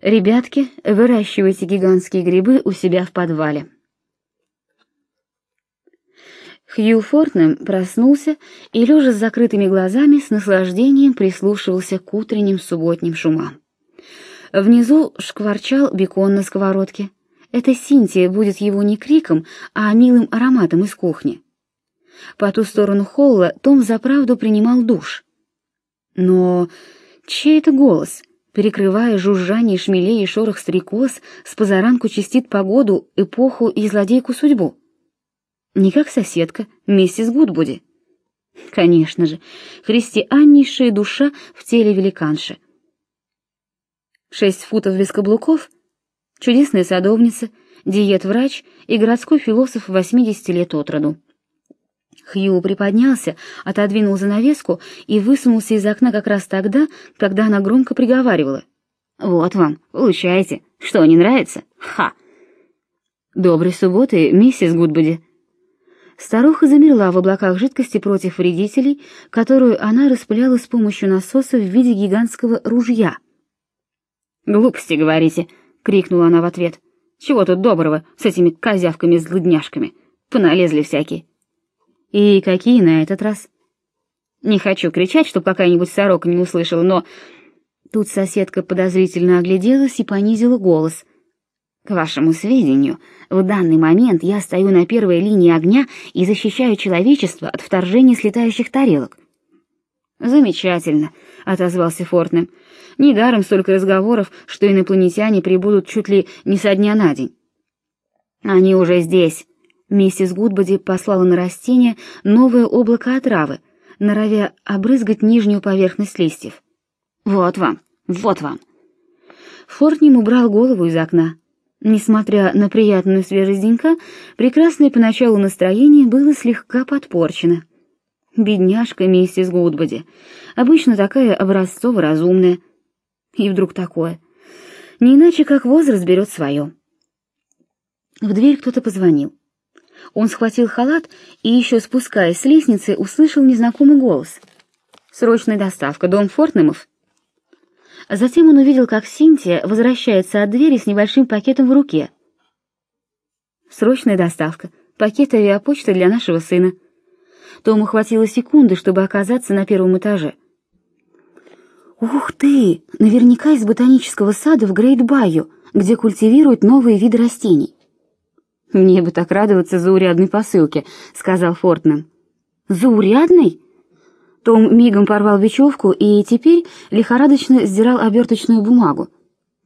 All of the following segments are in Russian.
Ребятки, выращивайте гигантские грибы у себя в подвале. Хью Фортнем проснулся и, лежа с закрытыми глазами, с наслаждением прислушивался к утренним субботним шумам. Внизу шкварчал бекон на сковородке. Это Синтия будет его не криком, а милым ароматом из кухни. По ту сторону холла Том заправду принимал душ. Но чей это голос, перекрывая жужжание шмелей и шорох стрекоз, с позаранку чистит погоду, эпоху и злодейку судьбу? Не как соседка, миссис Гудбуди. Конечно же, христианнейшая душа в теле великанши. Шесть футов без каблуков, чудесная садовница, диет-врач и городской философ 80 лет от роду. Хью приподнялся, отодвинул занавеску и высунулся из окна как раз тогда, когда она громко приговаривала. «Вот вам, получайте. Что, не нравится? Ха!» «Доброй субботы, миссис Гудбуди», Старуха замерла в облаках жидкости против вредителей, которую она распыляла с помощью насоса в виде гигантского ружья. «Глупости, говорите!» — крикнула она в ответ. «Чего тут доброго с этими козявками-злыдняшками? Поналезли всякие». «И какие на этот раз?» «Не хочу кричать, чтоб какая-нибудь сорока не услышала, но...» Тут соседка подозрительно огляделась и понизила голос — к вашему сведению, в данный момент я стою на первой линии огня и защищаю человечество от вторжения слетающих тарелок. Замечательно, отозвался Фортнем. Недаром столько разговоров, что инопланетяне прибудут чуть ли не со дня на день. Они уже здесь. Миссис Гудбоди послала на растение новое облако отравы, норовя обрызгать нижнюю поверхность листьев. Вот вам, вот вам. Фортнем убрал голову из окна. Несмотря на приятную свежесть денька, прекрасное поначалу настроение было слегка подпорчено. Бедняжка миссис Гудбоди, обычно такая образцово-разумная. И вдруг такое. Не иначе, как возраст берет свое. В дверь кто-то позвонил. Он схватил халат и, еще спускаясь с лестницы, услышал незнакомый голос. «Срочная доставка, дом Фортнемов». Затем он увидел, как Синтия возвращается от двери с небольшим пакетом в руке. Срочная доставка. Пакет авиапочты для нашего сына. Тому хватило секунды, чтобы оказаться на первом этаже. Ух ты! Наверняка из ботанического сада в Грейт-Байю, где культивируют новые виды растений. Мне бы так радоваться заурядной посылке, сказал Фортнем. Заурядной? Том мигом порвал бечевку и теперь лихорадочно сдирал оберточную бумагу.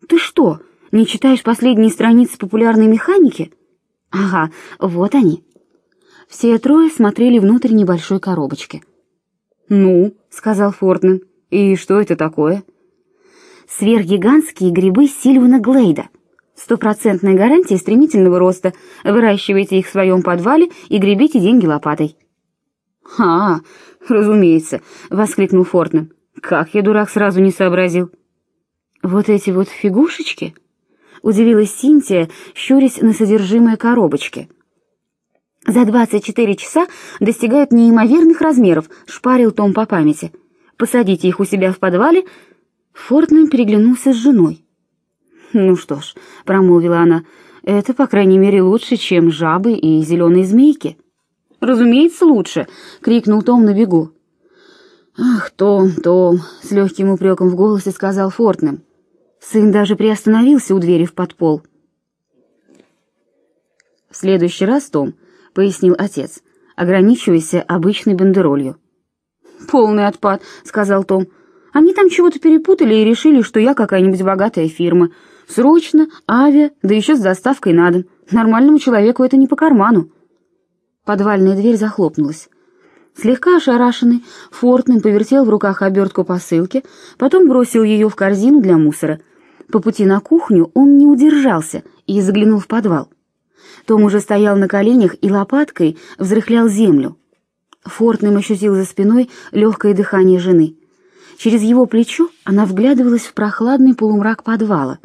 «Ты что, не читаешь последние страницы популярной механики?» «Ага, вот они». Все трое смотрели внутрь небольшой коробочки. «Ну», — сказал Фортнен, — «и что это такое?» «Сверхгигантские грибы Сильвана Глейда. Стопроцентная гарантия стремительного роста. Выращивайте их в своем подвале и гребите деньги лопатой». «А, разумеется», — воскликнул Фортнем. «Как я, дурак, сразу не сообразил». «Вот эти вот фигушечки?» — удивилась Синтия, щурясь на содержимое коробочки. «За двадцать четыре часа достигают неимоверных размеров», — шпарил Том по памяти. «Посадите их у себя в подвале». Фортнем переглянулся с женой. «Ну что ж», — промолвила она, — «это, по крайней мере, лучше, чем жабы и зеленые змейки». «Разумеется, лучше!» — крикнул Том на бегу. «Ах, Том, Том!» — с легким упреком в голосе сказал Фортнем. Сын даже приостановился у двери в подпол. «В следующий раз, Том», — пояснил отец, — «ограничивайся обычной бандеролью». «Полный отпад», — сказал Том. «Они там чего-то перепутали и решили, что я какая-нибудь богатая фирма. Срочно, авиа, да еще с доставкой на дом. Нормальному человеку это не по карману». Подвальная дверь захлопнулась. Слегка ошарашенный, Фортнем повертел в руках обертку посылки, потом бросил ее в корзину для мусора. По пути на кухню он не удержался и заглянул в подвал. Том уже стоял на коленях и лопаткой взрыхлял землю. Фортнем ощутил за спиной легкое дыхание жены. Через его плечо она вглядывалась в прохладный полумрак подвала.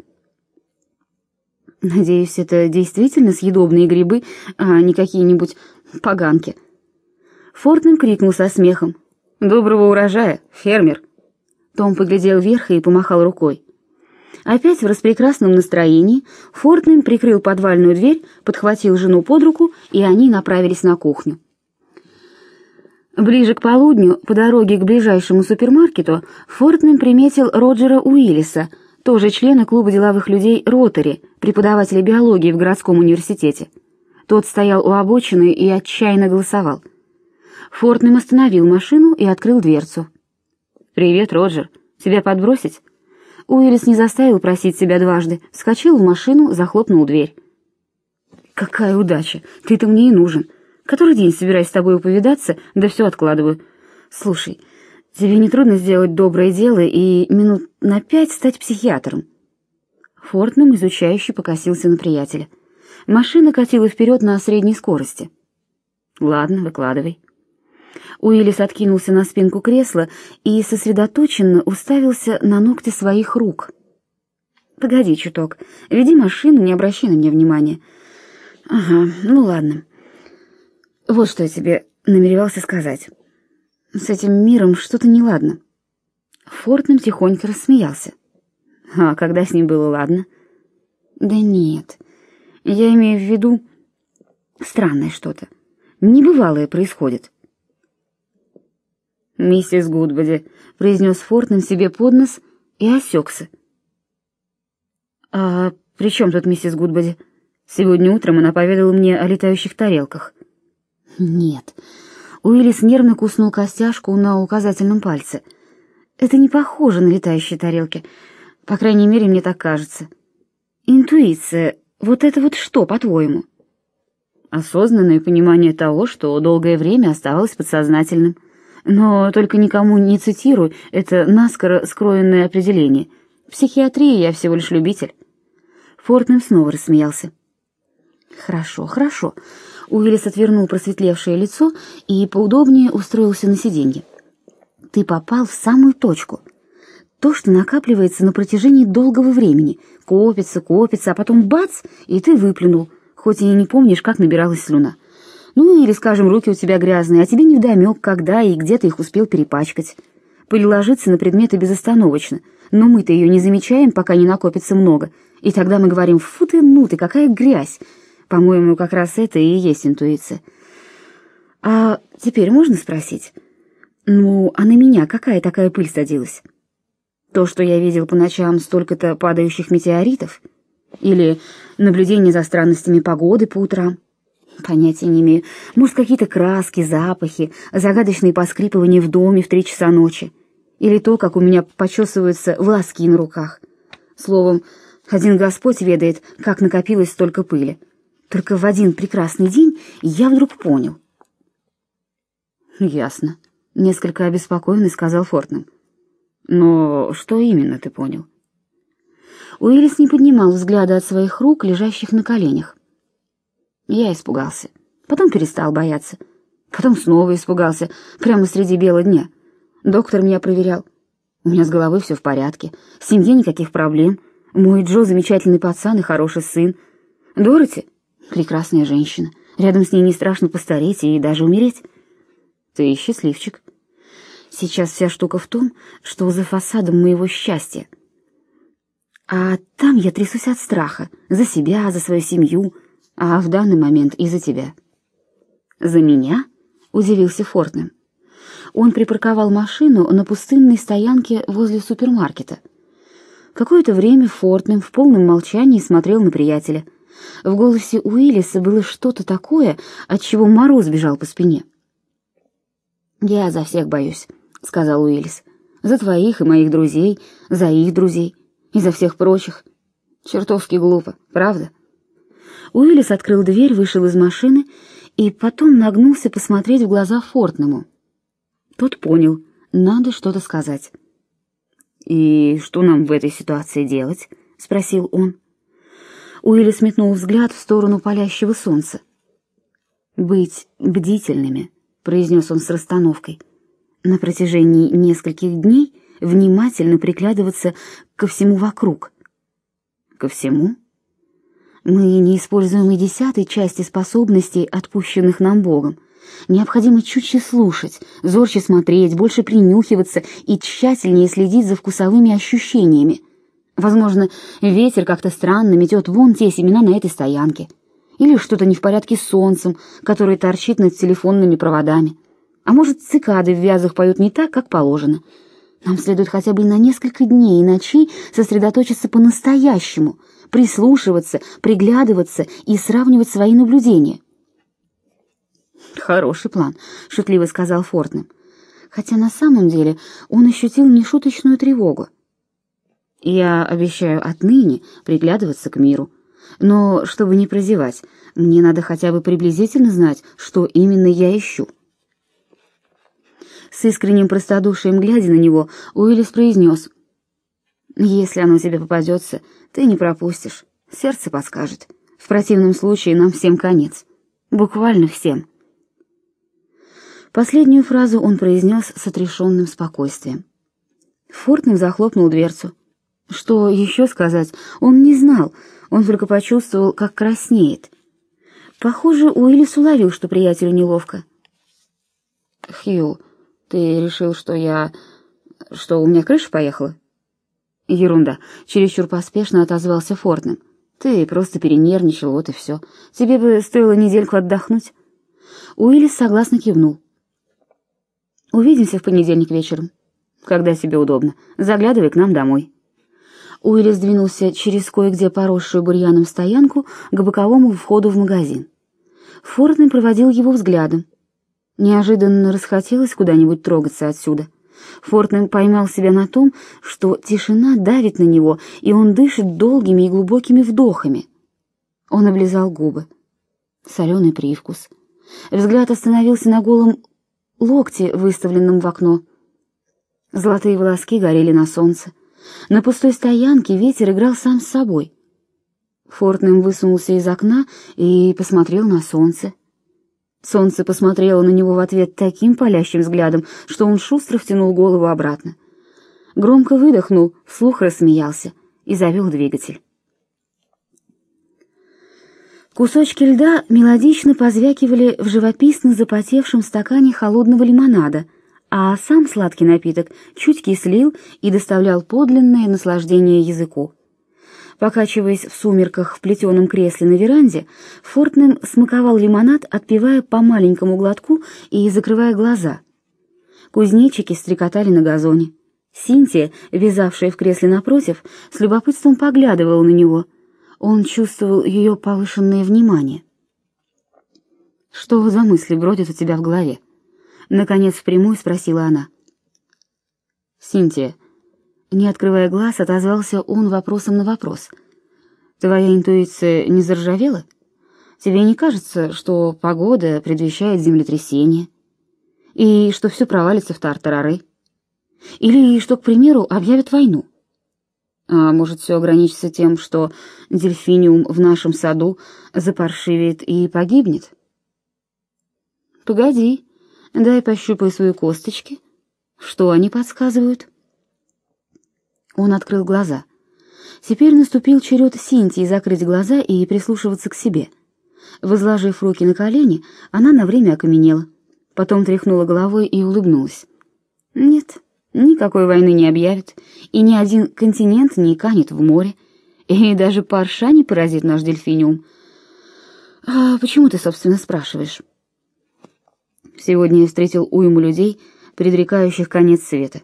«Надеюсь, это действительно съедобные грибы, а не какие-нибудь поганки. Фортнем крикнул со смехом. «Доброго урожая, фермер!» Том поглядел вверх и помахал рукой. Опять в распрекрасном настроении Фортнем прикрыл подвальную дверь, подхватил жену под руку, и они направились на кухню. Ближе к полудню, по дороге к ближайшему супермаркету, Фортнем приметил Роджера Уиллиса, тоже члена клуба деловых людей Ротари, преподавателя биологии в городском университете. Тот стоял у обочины и отчаянно голосовал. Фортнем остановил машину и открыл дверцу. «Привет, Роджер. Тебя подбросить?» Уиллис не заставил просить себя дважды, вскочил в машину, захлопнул дверь. «Какая удача! Ты-то мне и нужен. Который день собираюсь с тобой повидаться, да все откладываю. Слушай, тебе не трудно сделать доброе дело и минут на пять стать психиатром?» Фортнем изучающе покосился на приятеля. Машина катила вперед на средней скорости. «Ладно, выкладывай». Уиллис откинулся на спинку кресла и сосредоточенно уставился на ногти своих рук. «Погоди чуток. Веди машину, не обращай на меня внимания». «Ага, ну ладно. Вот что я тебе намеревался сказать. С этим миром что-то неладно». Фортнем тихонько рассмеялся. «А когда с ним было ладно?» «Да нет. Я имею в виду странное что-то. Небывалое происходит». «Миссис Гудбоди», — произнес Фортнем себе под нос и осекся. «А при чем тут миссис Гудбоди? Сегодня утром она поведала мне о летающих тарелках». «Нет». Уиллис нервно куснул костяшку на указательном пальце. «Это не похоже на летающие тарелки. По крайней мере, мне так кажется. Интуиция, вот это вот что, по-твоему?» «Осознанное понимание того, что долгое время оставалось подсознательным». Но только никому не цитируй это наскоро скроенное определение. В психиатрии я всего лишь любитель. Фортнем снова рассмеялся. Хорошо, хорошо. Уиллис отвернул просветлевшее лицо и поудобнее устроился на сиденье. Ты попал в самую точку. То, что накапливается на протяжении долгого времени, копится, копится, а потом бац, и ты выплюнул, хоть и не помнишь, как набиралась слюна. Ну или, скажем, руки у тебя грязные, а тебе невдомек, когда и где ты их успел перепачкать. Пыль ложится на предметы безостановочно, но мы-то ее не замечаем, пока не накопится много. И тогда мы говорим «фу ты, ну ты, какая грязь!» По-моему, как раз это и есть интуиция. А теперь можно спросить? Ну, а на меня какая такая пыль садилась? То, что я видел по ночам столько-то падающих метеоритов? Или наблюдение за странностями погоды по утрам? Понятия не имею. Может, какие-то краски, запахи, загадочные поскрипывания в доме в три часа ночи. Или то, как у меня почесываются волоски на руках. Словом, один Господь ведает, как накопилось столько пыли. Только в один прекрасный день я вдруг понял. «Ясно», — несколько обеспокоенный сказал Фортнем. «Но что именно ты понял?» Уиллис не поднимал взгляда от своих рук, лежащих на коленях. Я испугался. Потом перестал бояться. Потом снова испугался, прямо среди бела дня. Доктор меня проверял. У меня с головой все в порядке. В семье никаких проблем. Мой Джо замечательный пацан и хороший сын. Дороти — прекрасная женщина. Рядом с ней не страшно постареть и даже умереть. Ты счастливчик. Сейчас вся штука в том, что за фасадом моего счастья. А там я трясусь от страха. За себя, за свою семью — а в данный момент из-за тебя». «За меня?» — удивился Фортнем. Он припарковал машину на пустынной стоянке возле супермаркета. Какое-то время Фортнем в полном молчании смотрел на приятеля. В голосе Уиллиса было что-то такое, от чего мороз бежал по спине. «Я за всех боюсь», — сказал Уиллис. «За твоих и моих друзей, за их друзей и за всех прочих. Чертовски глупо, правда?» Уиллис открыл дверь, вышел из машины и потом нагнулся посмотреть в глаза Фортнему. Тот понял, надо что-то сказать. «И что нам в этой ситуации делать?» — спросил он. Уиллис метнул взгляд в сторону палящего солнца. «Быть бдительными», — произнес он с расстановкой. «На протяжении нескольких дней внимательно приглядываться ко всему вокруг». «Ко всему?» Мы не используем и десятой части способностей, отпущенных нам Богом. Необходимо чутьче слушать, зорче смотреть, больше принюхиваться и тщательнее следить за вкусовыми ощущениями. Возможно, ветер как-то странно метет вон те семена на этой стоянке. Или что-то не в порядке с солнцем, которое торчит над телефонными проводами. А может, цикады в вязах поют не так, как положено. Нам следует хотя бы на несколько дней и ночей сосредоточиться по-настоящему, прислушиваться, приглядываться и сравнивать свои наблюдения. «Хороший план», — шутливо сказал Фортнем. Хотя на самом деле он ощутил нешуточную тревогу. «Я обещаю отныне приглядываться к миру. Но, чтобы не прозевать, мне надо хотя бы приблизительно знать, что именно я ищу». С искренним простодушием глядя на него, Уиллис произнес. «Если оно тебе попадется, ты не пропустишь. Сердце подскажет. В противном случае нам всем конец. Буквально всем». Последнюю фразу он произнес с отрешенным спокойствием. Фортнер захлопнул дверцу. Что еще сказать, он не знал, он только почувствовал, как краснеет. Похоже, Уиллис уловил, что приятелю неловко. «Хью, ты решил, что я... что у меня крыша поехала?» «Ерунда», — чересчур поспешно отозвался Фортнем. «Ты просто перенервничал, вот и все. Тебе бы стоило недельку отдохнуть». Уиллис согласно кивнул. «Увидимся в понедельник вечером. Когда тебе удобно. Заглядывай к нам домой». Уиллис двинулся через кое-где поросшую бурьяном стоянку к боковому входу в магазин. Фортнем проводил его взглядом. Неожиданно расхотелось куда-нибудь трогаться отсюда. Фортнем поймал себя на том, что тишина давит на него, и он дышит долгими и глубокими вдохами. Он облизал губы. Соленый привкус. Взгляд остановился на голом локте, выставленном в окно. Золотые волоски горели на солнце. На пустой стоянке ветер играл сам с собой. Фортнем высунулся из окна и посмотрел на солнце. Солнце посмотрело на него в ответ таким палящим взглядом, что он шустро втянул голову обратно. Громко выдохнул, вслух рассмеялся и завел двигатель. Кусочки льда мелодично позвякивали в живописно запотевшем стакане холодного лимонада, а сам сладкий напиток чуть кислил и доставлял подлинное наслаждение языку. Покачиваясь в сумерках в плетеном кресле на веранде, Фортнем смаковал лимонад, отпивая по маленькому глотку и закрывая глаза. Кузнечики стрекотали на газоне. Синтия, вязавшая в кресле напротив, с любопытством поглядывала на него. Он чувствовал ее повышенное внимание. «Что за мысли бродят у тебя в голове?» Наконец впрямую спросила она. «Синтия, не открывая глаз, отозвался он вопросом на вопрос. «Твоя интуиция не заржавела? Тебе не кажется, что погода предвещает землетрясение? И что все провалится в тартарары? Или что, к примеру, объявят войну? А может, все ограничится тем, что дельфиниум в нашем саду запаршивеет и погибнет?» «Погоди, дай пощупай свои косточки. Что они подсказывают?» Он открыл глаза. Теперь наступил черед Синтии закрыть глаза и прислушиваться к себе. Возложив руки на колени, она на время окаменела. Потом тряхнула головой и улыбнулась. «Нет, никакой войны не объявят, и ни один континент не канет в море, и даже парша не поразит наш дельфиниум. А почему ты, собственно, спрашиваешь?» Сегодня я встретил уйму людей, предрекающих конец света.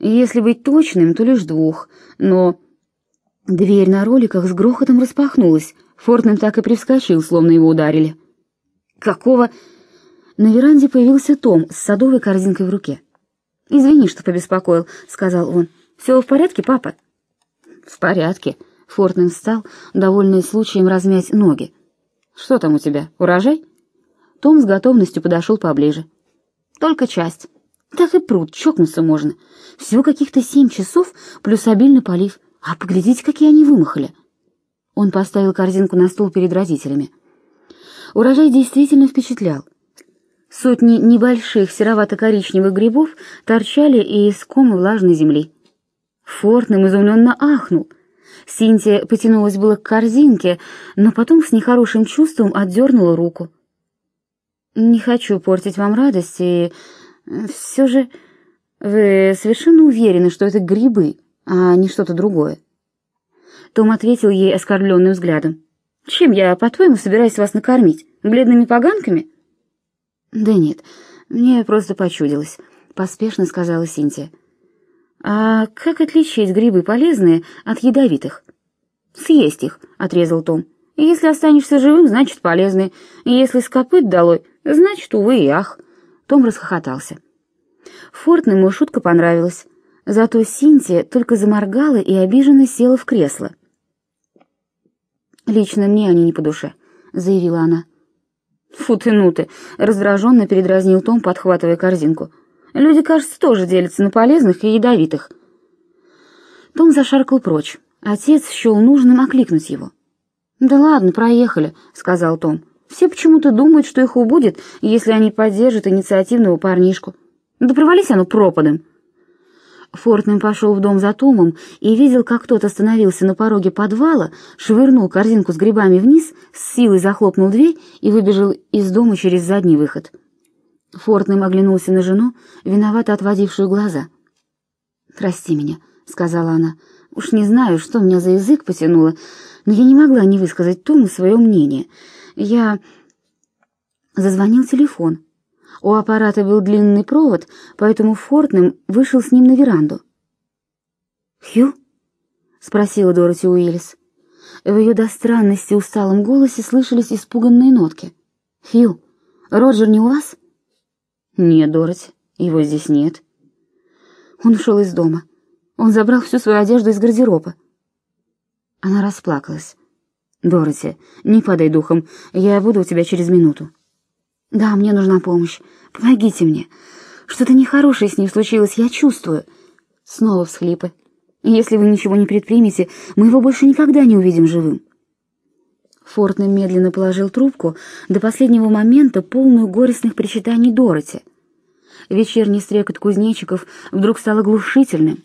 Если быть точным, то лишь двух, но... Дверь на роликах с грохотом распахнулась. Фортнем так и привскочил, словно его ударили. «Какого...» На веранде появился Том с садовой корзинкой в руке. «Извини, что побеспокоил», — сказал он. «Все в порядке, папа?» «В порядке». Фортнем встал, довольный случаем размять ноги. «Что там у тебя, урожай?» Том с готовностью подошел поближе. «Только часть. Так и пруд, чокнуться можно. Всего каких-то семь часов плюс обильный полив. А поглядите, какие они вымахали. Он поставил корзинку на стол перед родителями. Урожай действительно впечатлял. Сотни небольших серовато-коричневых грибов торчали из кома влажной земли. Фортнем изумленно ахнул. Синтия потянулась было к корзинке, но потом с нехорошим чувством отдернула руку. «Не хочу портить вам радость и все же вы совершенно уверены, что это грибы, а не что-то другое? Том ответил ей оскорбленным взглядом. «Чем я, по-твоему, собираюсь вас накормить? Бледными поганками?» «Да нет, мне просто почудилось», — поспешно сказала Синтия. «А как отличить грибы полезные от ядовитых?» «Съесть их», — отрезал Том. «Если останешься живым, значит, полезные. Если с копыт долой, значит, увы и ах». Том расхохотался. Фортнему шутка понравилась. Зато Синтия только заморгала и обиженно села в кресло. «Лично мне они не по душе», — заявила она. «Фу ты, ну ты!» — раздраженно передразнил Том, подхватывая корзинку. «Люди, кажется, тоже делятся на полезных и ядовитых». Том зашаркал прочь. Отец счел нужным окликнуть его. «Да ладно, проехали», — сказал Том. «Все почему-то думают, что их убудет, если они поддержат инициативного парнишку. Да провались оно пропадом». Фортнем пошел в дом за Томом и видел, как тот остановился на пороге подвала, швырнул корзинку с грибами вниз, с силой захлопнул дверь и выбежал из дома через задний выход. Фортнем оглянулся на жену, виновато отводившую глаза. «Прости меня», — сказала она. «Уж не знаю, что меня за язык потянуло, но я не могла не высказать Тому свое мнение. Я...» Зазвонил телефон. У аппарата был длинный провод, поэтому Фортнем вышел с ним на веранду. «Хью?» — спросила Дороти Уиллис. В ее до странности усталом голосе слышались испуганные нотки. «Хью, Роджер не у вас?» «Нет, Дороти, его здесь нет». Он ушел из дома. Он забрал всю свою одежду из гардероба. Она расплакалась. «Дороти, не падай духом, я буду у тебя через минуту». Да, мне нужна помощь. Помогите мне. Что-то нехорошее с ним случилось, я чувствую. Снова всхлипы. Если вы ничего не предпримете, мы его больше никогда не увидим живым. Фортнер медленно положил трубку, до последнего момента полную горестных причитаний Дороти. Вечерний стрекот кузнечиков вдруг стал оглушительным.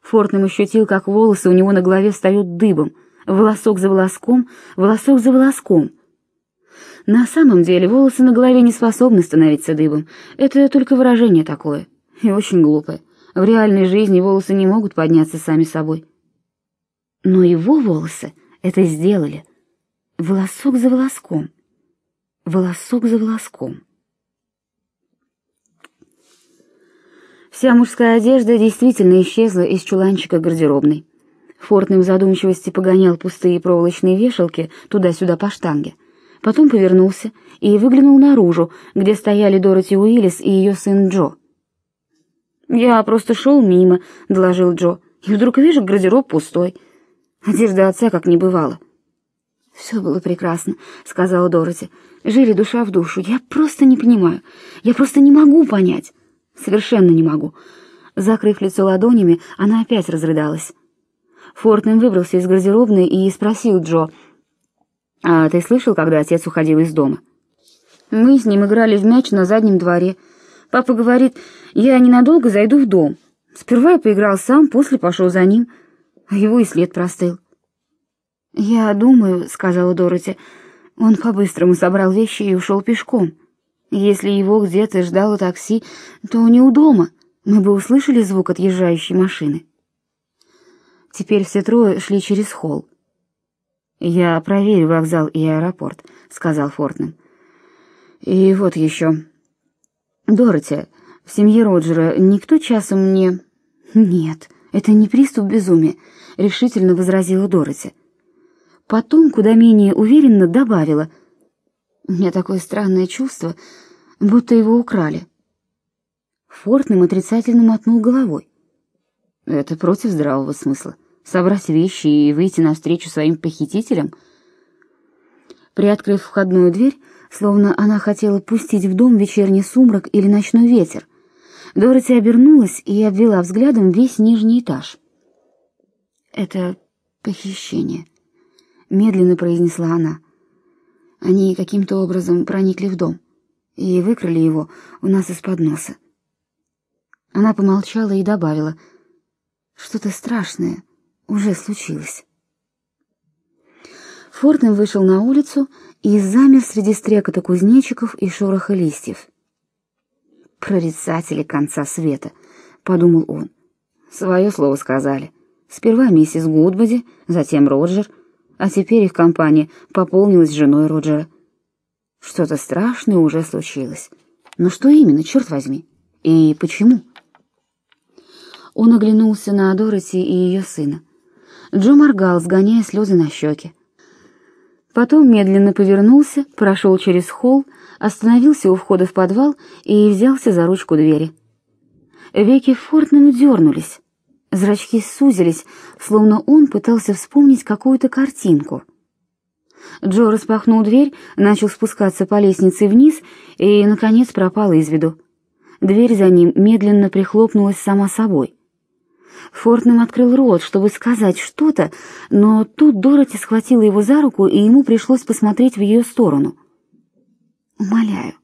Фортнем ощутил, как волосы у него на голове встают дыбом, волосок за волоском, волосок за волоском — на самом деле волосы на голове не способны становиться дыбом. Это только выражение такое. И очень глупое. В реальной жизни волосы не могут подняться сами собой. Но его волосы это сделали. Волосок за волоском. Волосок за волоском. Вся мужская одежда действительно исчезла из чуланчика гардеробной. Фортный в задумчивости погонял пустые проволочные вешалки туда-сюда по штанге потом повернулся и выглянул наружу, где стояли Дороти Уиллис и ее сын Джо. «Я просто шел мимо», — доложил Джо, — «и вдруг вижу гардероб пустой. Одежда отца как не бывало». «Все было прекрасно», — сказала Дороти. «Жили душа в душу. Я просто не понимаю. Я просто не могу понять. Совершенно не могу». Закрыв лицо ладонями, она опять разрыдалась. Фортнем выбрался из гардеробной и спросил Джо, а ты слышал, когда отец уходил из дома? Мы с ним играли в мяч на заднем дворе. Папа говорит, я ненадолго зайду в дом. Сперва я поиграл сам, после пошел за ним, а его и след простыл. «Я думаю», — сказала Дороти, — «он по-быстрому собрал вещи и ушел пешком. Если его где-то ждало такси, то не у дома. Мы бы услышали звук отъезжающей машины». Теперь все трое шли через холл. «Я проверю вокзал и аэропорт», — сказал Фортнем. «И вот еще. Дороти, в семье Роджера никто часом не...» «Нет, это не приступ безумия», — решительно возразила Дороти. Потом, куда менее уверенно, добавила. «У меня такое странное чувство, будто его украли». Фортнем отрицательно мотнул головой. «Это против здравого смысла собрать вещи и выйти навстречу своим похитителям? Приоткрыв входную дверь, словно она хотела пустить в дом вечерний сумрак или ночной ветер, Дороти обернулась и обвела взглядом весь нижний этаж. «Это похищение», — медленно произнесла она. «Они каким-то образом проникли в дом и выкрали его у нас из-под носа». Она помолчала и добавила, «Что-то страшное, уже случилось. Фортнем вышел на улицу и замер среди стрекота кузнечиков и шороха листьев. «Прорицатели конца света», — подумал он. «Свое слово сказали. Сперва миссис Гудбоди, затем Роджер, а теперь их компания пополнилась женой Роджера. Что-то страшное уже случилось. Но что именно, черт возьми? И почему? Он оглянулся на Дороти и ее сына. Джо моргал, сгоняя слезы на щеки. Потом медленно повернулся, прошел через холл, остановился у входа в подвал и взялся за ручку двери. Веки Фортнема дернулись, зрачки сузились, словно он пытался вспомнить какую-то картинку. Джо распахнул дверь, начал спускаться по лестнице вниз и, наконец, пропал из виду. Дверь за ним медленно прихлопнулась сама собой. Фортнем открыл рот, чтобы сказать что-то, но тут Дороти схватила его за руку, и ему пришлось посмотреть в ее сторону. «Умоляю,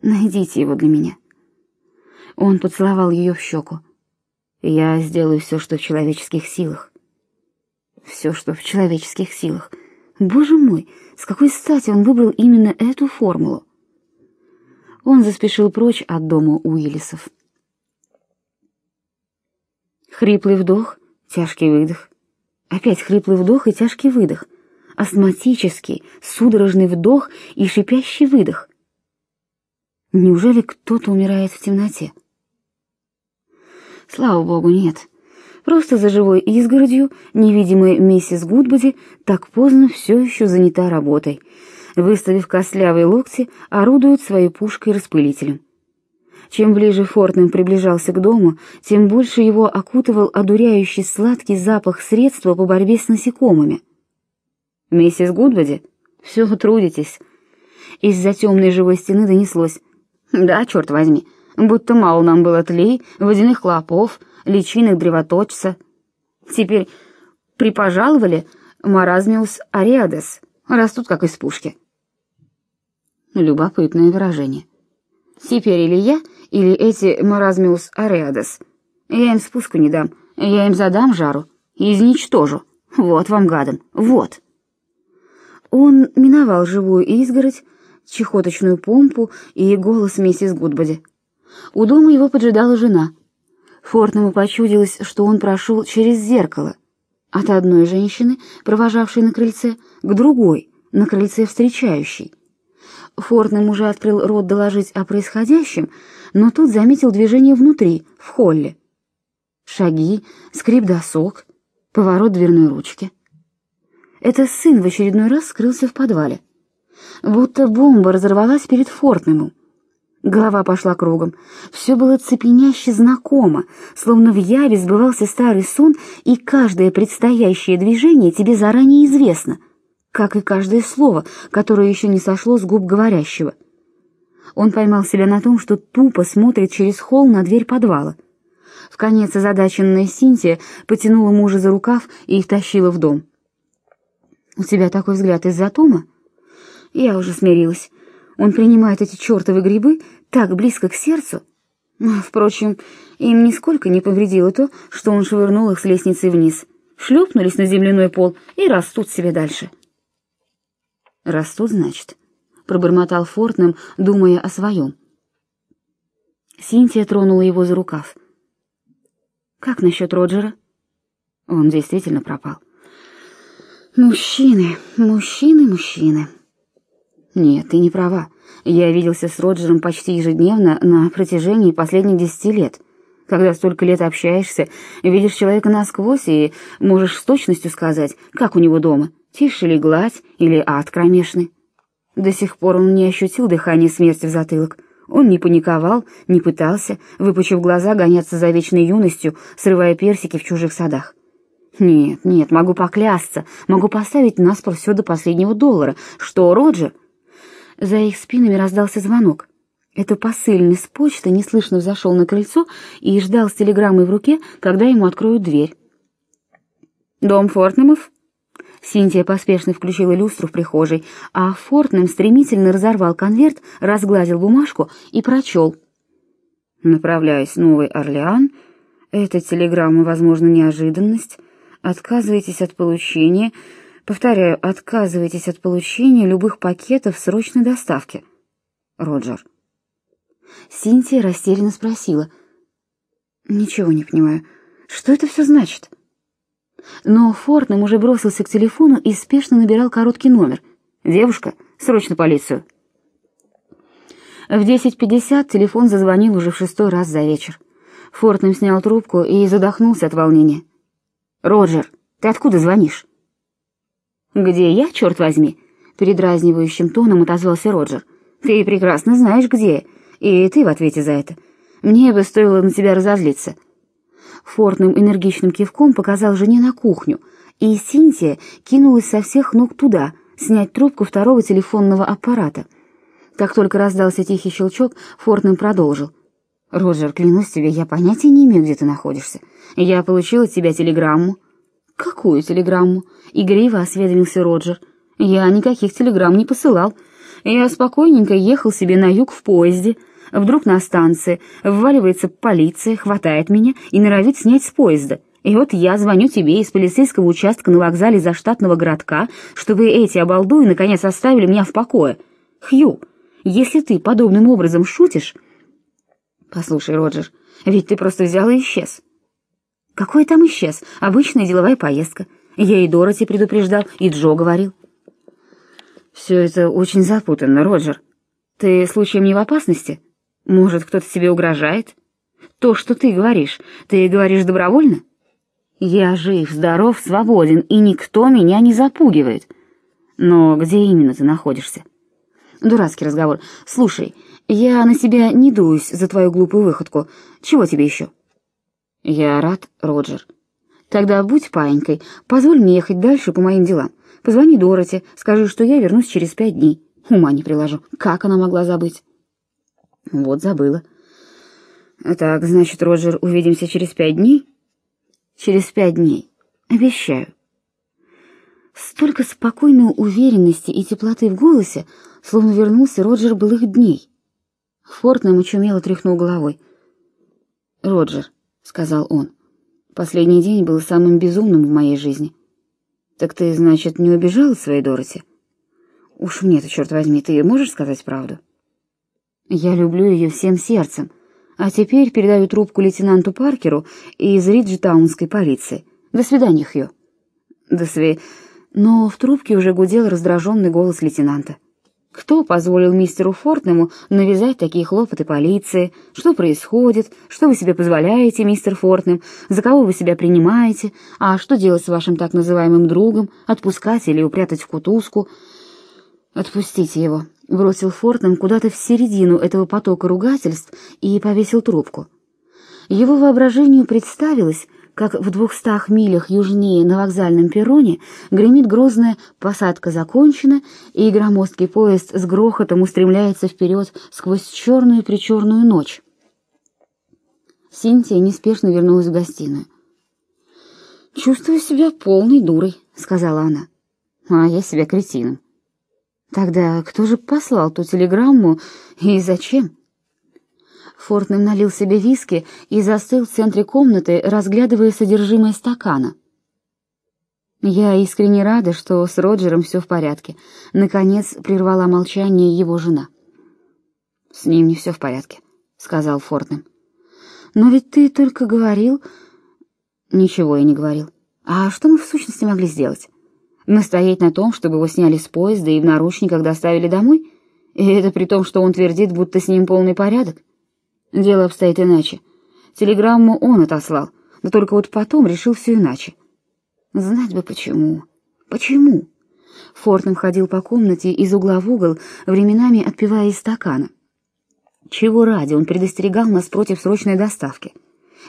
найдите его для меня». Он поцеловал ее в щеку. «Я сделаю все, что в человеческих силах». «Все, что в человеческих силах». Боже мой, с какой стати он выбрал именно эту формулу? Он заспешил прочь от дома Уиллисов. Хриплый вдох, тяжкий выдох. Опять хриплый вдох и тяжкий выдох. Астматический, судорожный вдох и шипящий выдох. Неужели кто-то умирает в темноте? Слава богу, нет. Просто за живой изгородью невидимая миссис Гудбоди так поздно все еще занята работой. Выставив костлявые локти, орудует своей пушкой-распылителем. Чем ближе Фортнем приближался к дому, тем больше его окутывал одуряющий сладкий запах средства по борьбе с насекомыми. «Миссис Гудбоди, все трудитесь». Из-за темной живой стены донеслось. «Да, черт возьми, будто мало нам было тлей, водяных клопов, личинок древоточца. Теперь припожаловали маразмиус ариадес, растут как из пушки». Любопытное выражение. Теперь или я, или эти маразмиус ареадес. Я им спуску не дам, я им задам жару, изничтожу. Вот вам гадам, вот. Он миновал живую изгородь, чехоточную помпу и голос миссис Гудбоди. У дома его поджидала жена. Фортному почудилось, что он прошел через зеркало. От одной женщины, провожавшей на крыльце, к другой, на крыльце встречающей. Фортнем уже открыл рот доложить о происходящем, но тут заметил движение внутри, в холле. Шаги, скрип досок, поворот дверной ручки. Это сын в очередной раз скрылся в подвале. Будто бомба разорвалась перед Фортнемом. Голова пошла кругом. Все было цепеняще знакомо, словно в яве сбывался старый сон, и каждое предстоящее движение тебе заранее известно — как и каждое слово, которое еще не сошло с губ говорящего. Он поймал себя на том, что тупо смотрит через холл на дверь подвала. В конец озадаченная Синтия потянула мужа за рукав и их тащила в дом. «У тебя такой взгляд из-за Тома?» Я уже смирилась. Он принимает эти чертовы грибы так близко к сердцу. Впрочем, им нисколько не повредило то, что он швырнул их с лестницы вниз. Шлепнулись на земляной пол и растут себе дальше. Растут, значит, пробормотал Фортнем, думая о своем. Синтия тронула его за рукав. Как насчет Роджера? Он действительно пропал. Мужчины, мужчины, мужчины. Нет, ты не права. Я виделся с Роджером почти ежедневно на протяжении последних десяти лет. Когда столько лет общаешься, видишь человека насквозь и можешь с точностью сказать, как у него дома. Тише ли гладь или ад кромешный? До сих пор он не ощутил дыхания смерти в затылок. Он не паниковал, не пытался, выпучив глаза, гоняться за вечной юностью, срывая персики в чужих садах. Нет, нет, могу поклясться, могу поставить на спор все до последнего доллара, что Роджер... За их спинами раздался звонок. Это посыльный с почты неслышно взошел на крыльцо и ждал с телеграммой в руке, когда ему откроют дверь. «Дом Фортнемов?» Синтия поспешно включила люстру в прихожей, а Фортнем стремительно разорвал конверт, разгладил бумажку и прочел. «Направляясь в Новый Орлеан, эта телеграмма, возможно, неожиданность. Отказывайтесь от получения, повторяю, отказывайтесь от получения любых пакетов срочной доставки. Роджер». Синтия растерянно спросила. «Ничего не понимаю. Что это все значит?» Но Фортнем уже бросился к телефону и спешно набирал короткий номер. «Девушка, срочно полицию!» В 10.50 телефон зазвонил уже в шестой раз за вечер. Фортнем снял трубку и задохнулся от волнения. «Роджер, ты откуда звонишь?» «Где я, черт возьми?» — передразнивающим тоном отозвался Роджер. «Ты прекрасно знаешь, где, и ты в ответе за это. Мне бы стоило на тебя разозлиться». Фортным энергичным кивком показал жене на кухню, и Синтия кинулась со всех ног туда, снять трубку второго телефонного аппарата. Как только раздался тихий щелчок, Фортным продолжил. «Роджер, клянусь тебе, я понятия не имею, где ты находишься. Я получил от тебя телеграмму». «Какую телеграмму?» — игриво осведомился Роджер. «Я никаких телеграмм не посылал. Я спокойненько ехал себе на юг в поезде. Вдруг на станции вваливается полиция, хватает меня и норовит снять с поезда. И вот я звоню тебе из полицейского участка на вокзале заштатного городка, чтобы эти обалдуи наконец оставили меня в покое. Хью, если ты подобным образом шутишь...» «Послушай, Роджер, ведь ты просто взял и исчез». «Какой там исчез? Обычная деловая поездка. Я и Дороти предупреждал, и Джо говорил». «Все это очень запутанно, Роджер. Ты случаем не в опасности? Может, кто-то тебе угрожает? То, что ты говоришь, ты говоришь добровольно?» «Я жив, здоров, свободен, и никто меня не запугивает. Но где именно ты находишься?» «Дурацкий разговор. Слушай, я на себя не дуюсь за твою глупую выходку. Чего тебе еще?» «Я рад, Роджер. Тогда будь паинькой, позволь мне ехать дальше по моим делам. Позвони Дороти, скажи, что я вернусь через пять дней. Ума не приложу. Как она могла забыть?» «Вот забыла». «Так, значит, Роджер, увидимся через пять дней?» «Через пять дней. Обещаю». Столько спокойной уверенности и теплоты в голосе, словно вернулся Роджер былых дней. Фортнем очумело тряхнул головой. «Роджер», — сказал он, — «последний день был самым безумным в моей жизни». «Так ты, значит, не убежал от своей Дороти?» «Уж мне-то, черт возьми, ты можешь сказать правду?» «Я люблю ее всем сердцем, а теперь передаю трубку лейтенанту Паркеру из Риджтаунской полиции. До свидания, Хью». «До сви...» Но в трубке уже гудел раздраженный голос лейтенанта. Кто позволил мистеру Фортнему навязать такие хлопоты полиции? Что происходит? Что вы себе позволяете, мистер Фортнем? За кого вы себя принимаете? А что делать с вашим так называемым другом? Отпускать или упрятать в кутузку? Отпустите его, бросил Фортнем куда-то в середину этого потока ругательств и повесил трубку. Его воображению представилось, как в двухстах милях южнее на вокзальном перроне гремит грозная «посадка закончена», и громоздкий поезд с грохотом устремляется вперед сквозь черную-причерную ночь. Синтия неспешно вернулась в гостиную. «Чувствую себя полной дурой», — сказала она. «А я себя кретином». «Тогда кто же послал ту телеграмму и зачем?» Фортнем налил себе виски и застыл в центре комнаты, разглядывая содержимое стакана. Я искренне рада, что с Роджером все в порядке. Наконец прервала молчание его жена. С ним не все в порядке, сказал Фортнем. Но ведь ты только говорил... Ничего я не говорил. А что мы в сущности могли сделать? Настоять на том, чтобы его сняли с поезда и в наручниках доставили домой? И это при том, что он твердит, будто с ним полный порядок? Дело обстоит иначе. Телеграмму он отослал, да только вот потом решил все иначе. Знать бы почему. Почему? Фортнем ходил по комнате из угла в угол, временами отпивая из стакана. Чего ради он предостерегал нас против срочной доставки?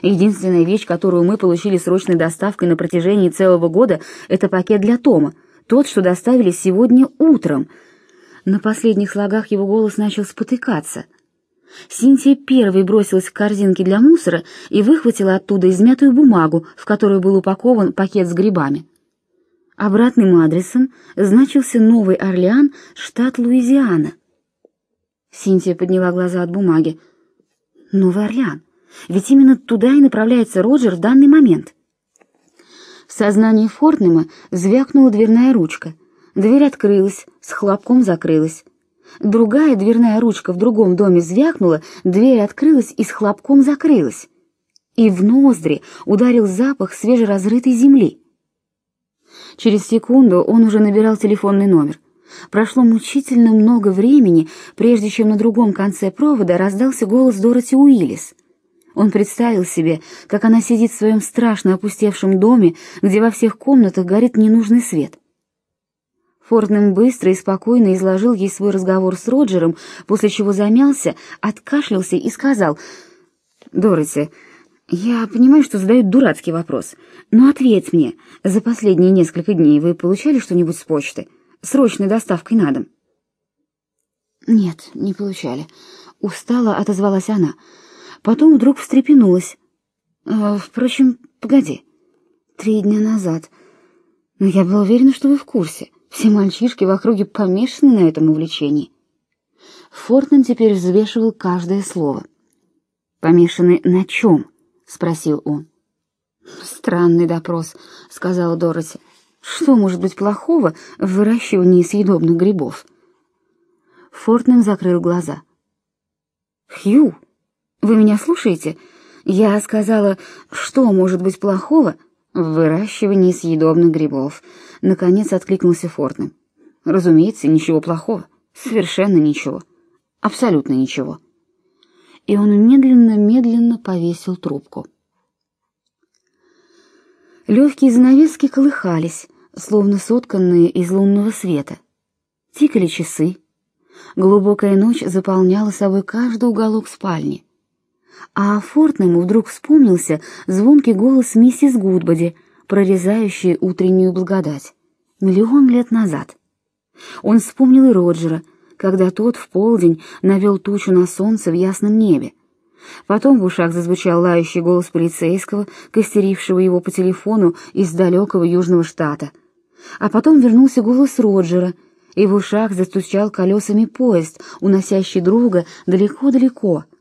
Единственная вещь, которую мы получили срочной доставкой на протяжении целого года, это пакет для Тома, тот, что доставили сегодня утром. На последних слогах его голос начал спотыкаться. Синтия первой бросилась к корзинке для мусора и выхватила оттуда измятую бумагу, в которую был упакован пакет с грибами. Обратным адресом значился Новый Орлеан, штат Луизиана. Синтия подняла глаза от бумаги. Новый Орлеан. Ведь именно туда и направляется Роджер в данный момент. В сознании Фортнема звякнула дверная ручка. Дверь открылась, с хлопком закрылась. Другая дверная ручка в другом доме звякнула, дверь открылась и с хлопком закрылась. И в ноздри ударил запах свежеразрытой земли. Через секунду он уже набирал телефонный номер. Прошло мучительно много времени, прежде чем на другом конце провода раздался голос Дороти Уиллис. Он представил себе, как она сидит в своем страшно опустевшем доме, где во всех комнатах горит ненужный свет. Фортнем быстро и спокойно изложил ей свой разговор с Роджером, после чего замялся, откашлялся и сказал, «Дороти, я понимаю, что задают дурацкий вопрос, но ответь мне, за последние несколько дней вы получали что-нибудь с почты? Срочной доставкой на дом?» «Нет, не получали», — устало отозвалась она, — Потом вдруг встрепенулась. «А, «Впрочем, погоди. Три дня назад. Но я была уверена, что вы в курсе. Все мальчишки в округе помешаны на этом увлечении». Фортнан теперь взвешивал каждое слово. «Помешаны на чем?» — спросил он. «Странный допрос», — сказала Дороти. «Что может быть плохого в выращивании съедобных грибов?» Фортнем закрыл глаза. «Хью!» Вы меня слушаете? Я сказала, что может быть плохого в выращивании съедобных грибов. Наконец откликнулся Фортнем. Разумеется, ничего плохого. Совершенно ничего. Абсолютно ничего. И он медленно-медленно повесил трубку. Легкие занавески колыхались, словно сотканные из лунного света. Тикали часы. Глубокая ночь заполняла собой каждый уголок спальни а Фортнему вдруг вспомнился звонкий голос миссис Гудбоди, прорезающий утреннюю благодать. Миллион лет назад. Он вспомнил и Роджера, когда тот в полдень навел тучу на солнце в ясном небе. Потом в ушах зазвучал лающий голос полицейского, костерившего его по телефону из далекого южного штата. А потом вернулся голос Роджера, и в ушах застучал колесами поезд, уносящий друга далеко-далеко —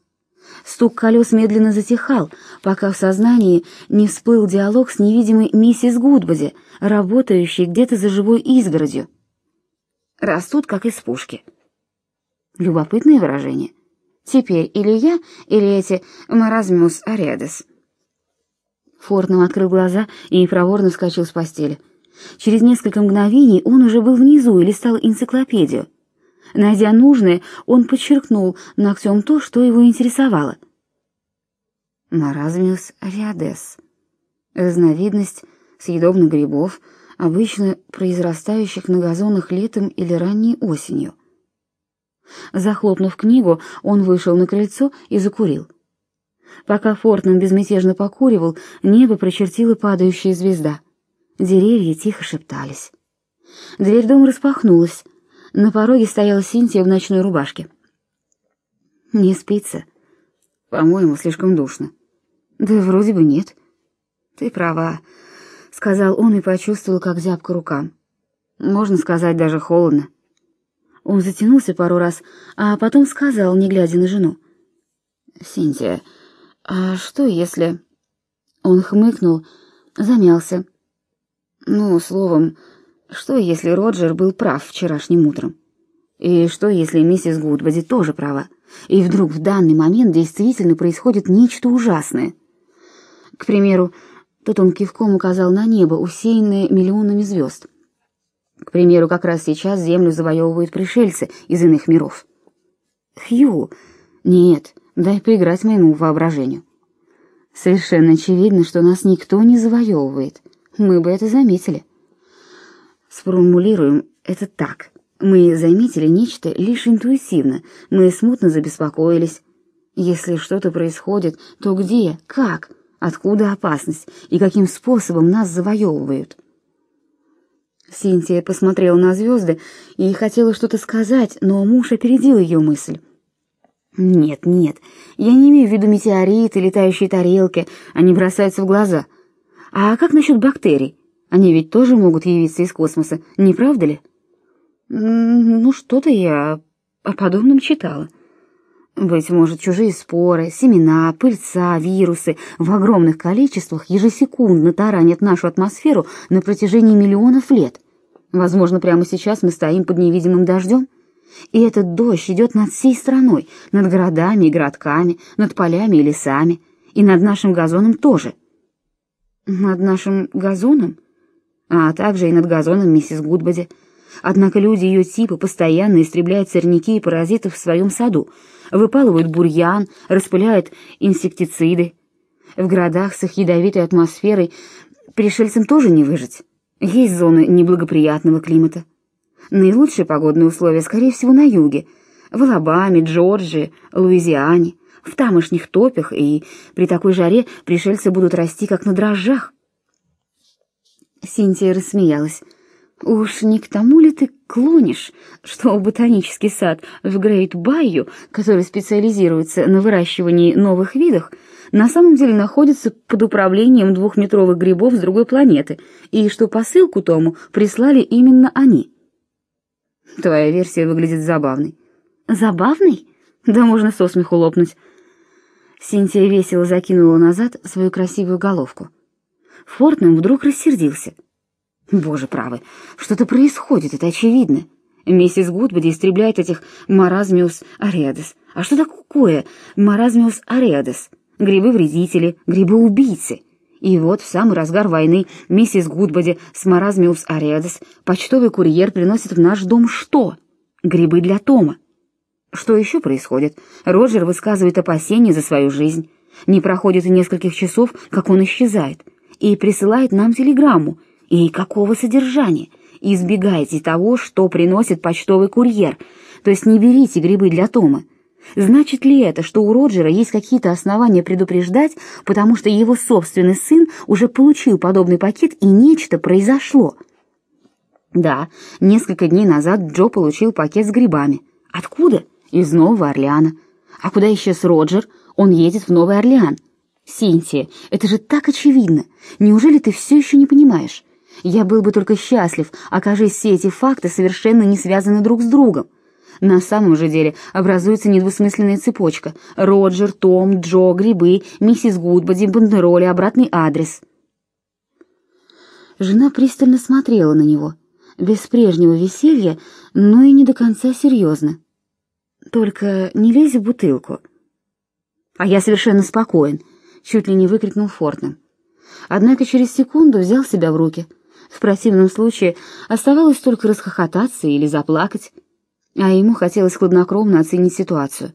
Стук колес медленно затихал, пока в сознании не всплыл диалог с невидимой миссис Гудбоди, работающей где-то за живой изгородью. Растут, как из пушки. Любопытное выражение. Теперь или я, или эти маразмиус аредес. Фортнам открыл глаза и проворно вскочил с постели. Через несколько мгновений он уже был внизу и листал энциклопедию. Найдя нужное, он подчеркнул ногтем то, что его интересовало. Маразмиус ариадес. Разновидность съедобных грибов, обычно произрастающих на газонах летом или ранней осенью. Захлопнув книгу, он вышел на крыльцо и закурил. Пока Фортнам безмятежно покуривал, небо прочертила падающая звезда. Деревья тихо шептались. Дверь дома распахнулась. На пороге стояла Синтия в ночной рубашке. «Не спится?» «По-моему, слишком душно». «Да вроде бы нет». «Ты права», — сказал он и почувствовал, как зябко рукам. «Можно сказать, даже холодно». Он затянулся пару раз, а потом сказал, не глядя на жену. «Синтия, а что если...» Он хмыкнул, замялся. «Ну, словом, что, если Роджер был прав вчерашним утром? И что, если миссис Гудбоди тоже права? И вдруг в данный момент действительно происходит нечто ужасное? К примеру, тут он кивком указал на небо, усеянное миллионами звезд. К примеру, как раз сейчас Землю завоевывают пришельцы из иных миров. Хью, нет, дай поиграть моему воображению. Совершенно очевидно, что нас никто не завоевывает. Мы бы это заметили. Сформулируем это так. Мы заметили нечто лишь интуитивно, мы смутно забеспокоились. Если что-то происходит, то где, как, откуда опасность и каким способом нас завоевывают? Синтия посмотрела на звезды и хотела что-то сказать, но муж опередил ее мысль. «Нет, нет, я не имею в виду метеориты, летающие тарелки, они бросаются в глаза. А как насчет бактерий? Они ведь тоже могут явиться из космоса, не правда ли? Ну, что-то я о подобном читала. Быть может, чужие споры, семена, пыльца, вирусы в огромных количествах ежесекундно таранят нашу атмосферу на протяжении миллионов лет. Возможно, прямо сейчас мы стоим под невидимым дождем, и этот дождь идет над всей страной, над городами и городками, над полями и лесами, и над нашим газоном тоже. Над нашим газоном? А также и над газоном миссис Гудбоди. Однако люди ее типа постоянно истребляют сорняки и паразитов в своем саду, выпалывают бурьян, распыляют инсектициды. В городах с их ядовитой атмосферой пришельцам тоже не выжить. Есть зоны неблагоприятного климата. Наилучшие погодные условия, скорее всего, на юге, в Алабаме, Джорджии, Луизиане, в тамошних топях, и при такой жаре пришельцы будут расти, как на дрожжах. Синтия рассмеялась. «Уж не к тому ли ты клонишь, что ботанический сад в Грейт-Байю, который специализируется на выращивании новых видов, на самом деле находится под управлением двухметровых грибов с другой планеты, и что посылку Тому прислали именно они?» «Твоя версия выглядит забавной». «Забавной? Да можно со смеху лопнуть». Синтия весело закинула назад свою красивую головку. Фортнем вдруг рассердился. Боже правый, что-то происходит, это очевидно. Миссис Гудбоди истребляет этих маразмиус ариадес. А что такое маразмиус ариадес? Грибы-вредители, грибы-убийцы. И вот в самый разгар войны миссис Гудбоди с маразмиус ариадес почтовый курьер приносит в наш дом что? Грибы для Тома. Что еще происходит? Роджер высказывает опасения за свою жизнь. Не проходит и нескольких часов, как он исчезает, и присылает нам телеграмму — и какого содержания? Избегайте того, что приносит почтовый курьер, то есть не берите грибы для Тома. Значит ли это, что у Роджера есть какие-то основания предупреждать, потому что его собственный сын уже получил подобный пакет и нечто произошло? Да, несколько дней назад Джо получил пакет с грибами. Откуда? Из Нового Орлеана. А куда исчез Роджер? Он едет в Новый Орлеан. Синтия, это же так очевидно. Неужели ты все еще не понимаешь? Я был бы только счастлив, окажись все эти факты совершенно не связаны друг с другом. На самом же деле образуется недвусмысленная цепочка. Роджер, Том, Джо, грибы, миссис Гудбоди, бандероли, обратный адрес. Жена пристально смотрела на него, без прежнего веселья, но и не до конца серьезно. «Только не лезь в бутылку». «А я совершенно спокоен», — чуть ли не выкрикнул Фортнем. Однако через секунду взял себя в руки — в противном случае оставалось только расхохотаться или заплакать, а ему хотелось хладнокровно оценить ситуацию.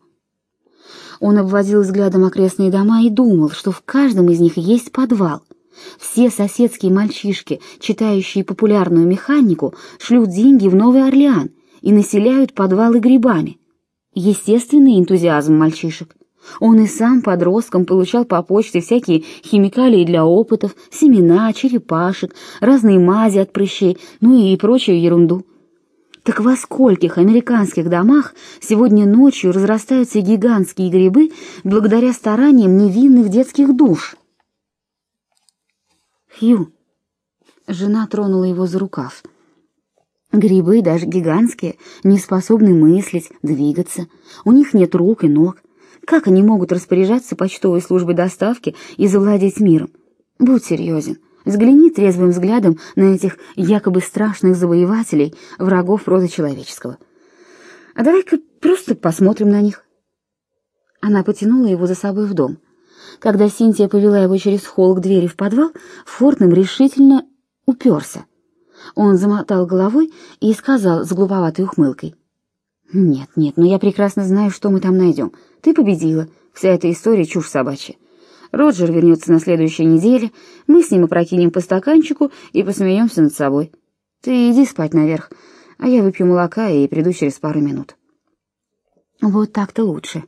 Он обводил взглядом окрестные дома и думал, что в каждом из них есть подвал. Все соседские мальчишки, читающие популярную механику, шлют деньги в Новый Орлеан и населяют подвалы грибами. Естественный энтузиазм мальчишек. Он и сам подростком получал по почте всякие химикалии для опытов, семена, черепашек, разные мази от прыщей, ну и прочую ерунду. Так во скольких американских домах сегодня ночью разрастаются гигантские грибы благодаря стараниям невинных детских душ? Хью. Жена тронула его за рукав. Грибы, даже гигантские, не способны мыслить, двигаться. У них нет рук и ног. Как они могут распоряжаться почтовой службой доставки и завладеть миром? Будь серьезен. Взгляни трезвым взглядом на этих якобы страшных завоевателей, врагов рода человеческого. А давай-ка просто посмотрим на них. Она потянула его за собой в дом. Когда Синтия повела его через холл к двери в подвал, Фортнем решительно уперся. Он замотал головой и сказал с глуповатой ухмылкой. «Нет, нет, но я прекрасно знаю, что мы там найдем. Ты победила. Вся эта история чушь собачья. Роджер вернется на следующей неделе, мы с ним опрокинем по стаканчику и посмеемся над собой. Ты иди спать наверх, а я выпью молока и приду через пару минут». «Вот так-то лучше».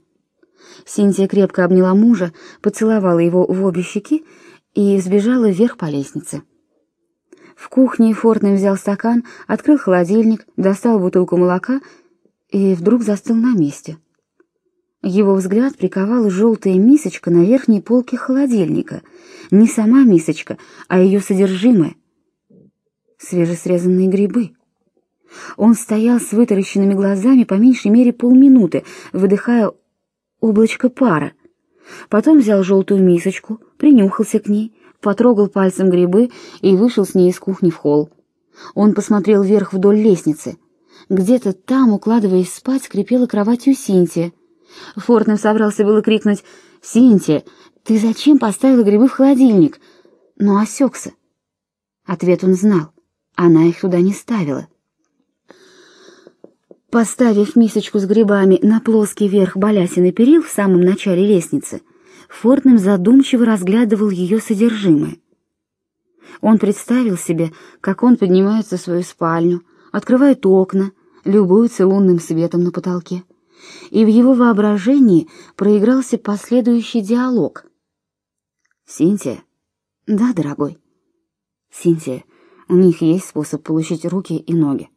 Синтия крепко обняла мужа, поцеловала его в обе щеки и сбежала вверх по лестнице. В кухне Фортнер взял стакан, открыл холодильник, достал бутылку молока и вдруг застыл на месте. Его взгляд приковала желтая мисочка на верхней полке холодильника. Не сама мисочка, а ее содержимое. Свежесрезанные грибы. Он стоял с вытаращенными глазами по меньшей мере полминуты, выдыхая облачко пара. Потом взял желтую мисочку, принюхался к ней, потрогал пальцем грибы и вышел с ней из кухни в холл. Он посмотрел вверх вдоль лестницы — где-то там, укладываясь спать, скрипела кроватью Синтия. Фортнем собрался было крикнуть «Синтия, ты зачем поставила грибы в холодильник?» Но осекся. Ответ он знал. она их туда не ставила. Поставив мисочку с грибами на плоский верх балясины перил в самом начале лестницы, Фортнем задумчиво разглядывал ее содержимое. Он представил себе, как он поднимается в свою спальню, открывает окна, любуется лунным светом на потолке. И в его воображении проигрался последующий диалог. «Синтия?» «Да, дорогой». «Синтия, у них есть способ получить руки и ноги».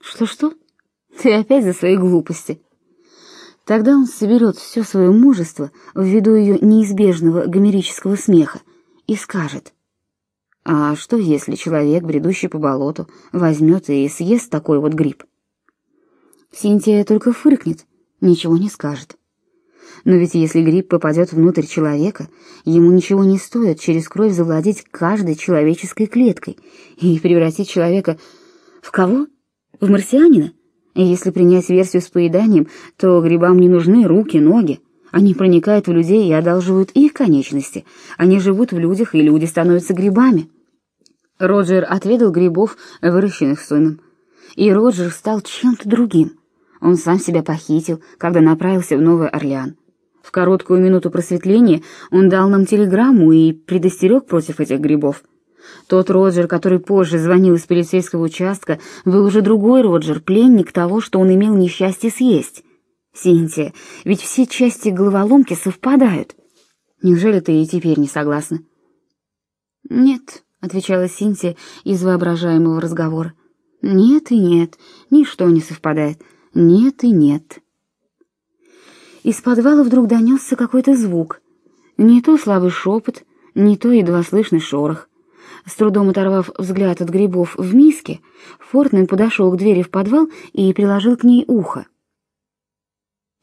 «Что-что?» Ты опять за свои глупости. Тогда он соберет все свое мужество в виду ее неизбежного гомерического смеха и скажет: "А что, если человек, бредущий по болоту, возьмет и съест такой вот гриб?" Синтия только фыркнет, ничего не скажет. Но ведь если гриб попадет внутрь человека, ему ничего не стоит через кровь завладеть каждой человеческой клеткой и превратить человека в кого? В марсианина? Если принять версию с поеданием, то грибам не нужны руки, ноги. Они проникают в людей и одалживают их конечности. Они живут в людях, и люди становятся грибами. Роджер отведал грибов, выращенных сыном. И Роджер стал чем-то другим. Он сам себя похитил, когда направился в Новый Орлеан. В короткую минуту просветления он дал нам телеграмму и предостерег против этих грибов. Тот Роджер, который позже звонил из полицейского участка, был уже другой Роджер, пленник того, что он имел несчастье съесть. Синтия, ведь все части головоломки совпадают. Неужели ты и теперь не согласна? Нет, отвечала Синтия из воображаемого разговора. Нет и нет, ничто не совпадает. Нет и нет. Из подвала вдруг донесся какой-то звук. Не то слабый шепот, не то едва слышный шорох. С трудом оторвав взгляд от грибов в миске, Фортнем подошел к двери в подвал и приложил к ней ухо.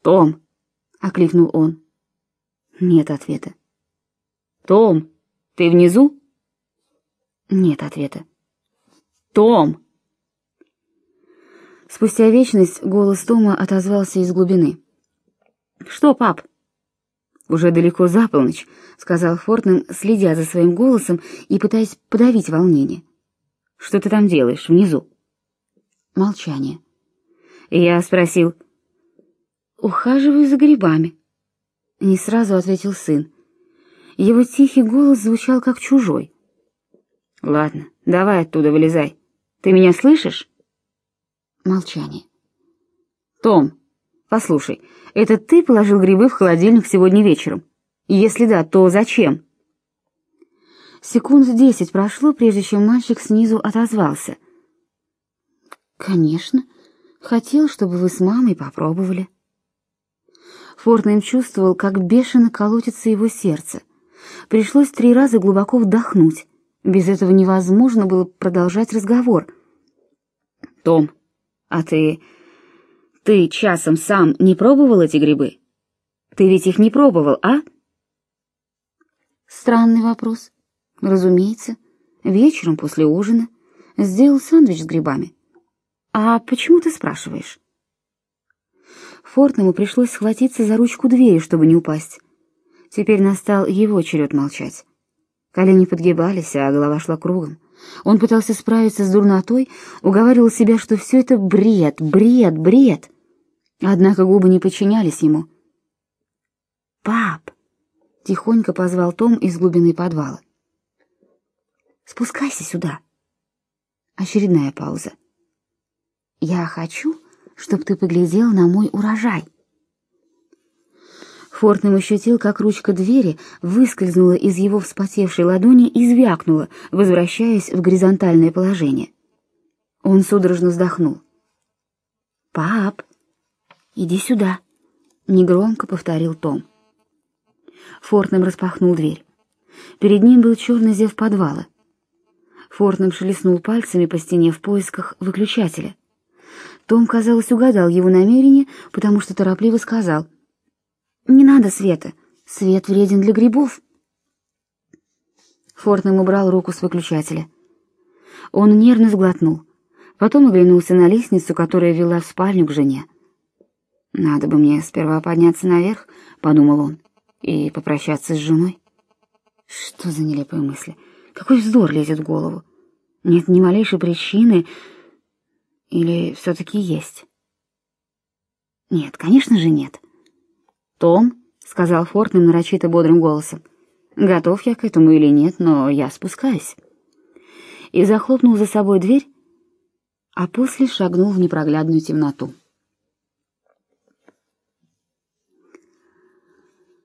«Том!» — окликнул он. Нет ответа. «Том, ты внизу?» Нет ответа. «Том!» Спустя вечность голос Тома отозвался из глубины. «Что, пап?» «Уже далеко за полночь», — сказал Фортнем, следя за своим голосом и пытаясь подавить волнение. «Что ты там делаешь внизу?» Молчание. Я спросил. «Ухаживаю за грибами». Не сразу ответил сын. Его тихий голос звучал как чужой. «Ладно, давай оттуда вылезай. Ты меня слышишь?» Молчание. «Том, послушай, это ты положил грибы в холодильник сегодня вечером? Если да, то зачем? Секунд десять прошло, прежде чем мальчик снизу отозвался. Конечно, хотел, чтобы вы с мамой попробовали. Фортнейм чувствовал, как бешено колотится его сердце. Пришлось три раза глубоко вдохнуть. Без этого невозможно было продолжать разговор. Том, а ты ты часом сам не пробовал эти грибы? Ты ведь их не пробовал, а? Странный вопрос. Разумеется, вечером после ужина сделал сэндвич с грибами. А почему ты спрашиваешь? Фортному пришлось схватиться за ручку двери, чтобы не упасть. Теперь настал его черед молчать. Колени подгибались, а голова шла кругом. Он пытался справиться с дурнотой, уговаривал себя, что все это бред, бред, бред. Однако губы не подчинялись ему. «Пап!» — тихонько позвал Том из глубины подвала. «Спускайся сюда!» Очередная пауза. «Я хочу, чтобы ты поглядел на мой урожай». Фортнем ощутил, как ручка двери выскользнула из его вспотевшей ладони и звякнула, возвращаясь в горизонтальное положение. Он судорожно вздохнул. «Пап!» «Иди сюда», — негромко повторил Том. Фортнем распахнул дверь. Перед ним был черный зев подвала. Фортнем шелестнул пальцами по стене в поисках выключателя. Том, казалось, угадал его намерение, потому что торопливо сказал. «Не надо света. Свет вреден для грибов». Фортнем убрал руку с выключателя. Он нервно сглотнул. Потом оглянулся на лестницу, которая вела в спальню к жене. Надо бы мне сперва подняться наверх, подумал он, и попрощаться с женой. Что за нелепые мысли? Какой вздор лезет в голову? Нет ни малейшей причины, или все-таки есть? Нет, конечно же нет. Том, — сказал Фортнем нарочито бодрым голосом, — готов я к этому или нет, но я спускаюсь. И захлопнул за собой дверь, а после шагнул в непроглядную темноту.